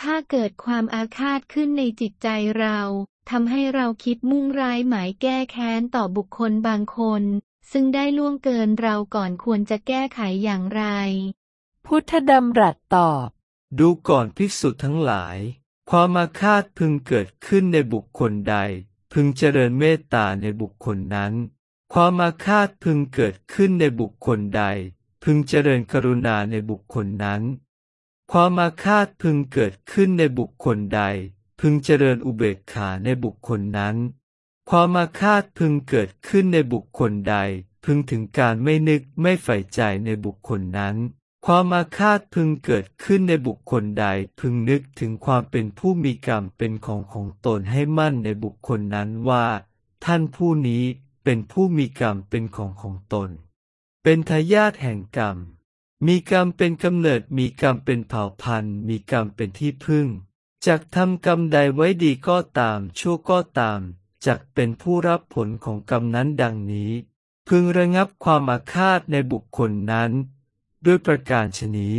ถ้าเกิดความอาฆาตขึ้นในจิตใจเราทำให้เราคิดมุ่งร้ายหมายแก้แค้นต่อบุคคลบางคน ซึ่งได้ล่วงเกินเราก่อนควรจะแก้ไขอย่างไร พุทธดำรัสตอบ ดูก่อนภิกษุทั้งหลาย ความอาฆาตพึงเกิดขึ้นในบุคคลใด พึงเจริญเมตตาในบุคคลนั้น ความอาฆาตพึงเกิดขึ้นในบุคคลใด พึงเจริญกรุณาในบุคคลนั้น ความอาฆาตพึงเกิดขึ้นในบุคคลใด พึงเจริญอุเบกขาในบุคคลนั้น ความอาฆาตพึงเกิดขึ้นในบุคคลใด พึงถึงการไม่นึกไม่ใฝ่ใจในบุคคลนั้น ความอาฆาตพึงเกิดขึ้นในบุคคลใด พึงนึกถึงความเป็นผู้มีกรรมเป็นของของตนให้มั่นในบุคคลนั้นว่า ท่านผู้นี้เป็นผู้มีกรรมเป็นของของตน เป็นทายาทแห่งกรรม มีกรรมเป็นกำเนิด มีกรรมเป็นเผ่าพันธุ์ มีกรรมเป็นที่พึ่ง จากทำกรรมใดไว้ดีก็ตาม ชั่วก็ตาม จากเป็นผู้รับผลของกรรมนั้นดังนี้ พึงระงับความอาฆาตในบุคคลนั้น ด้วยประการชนี้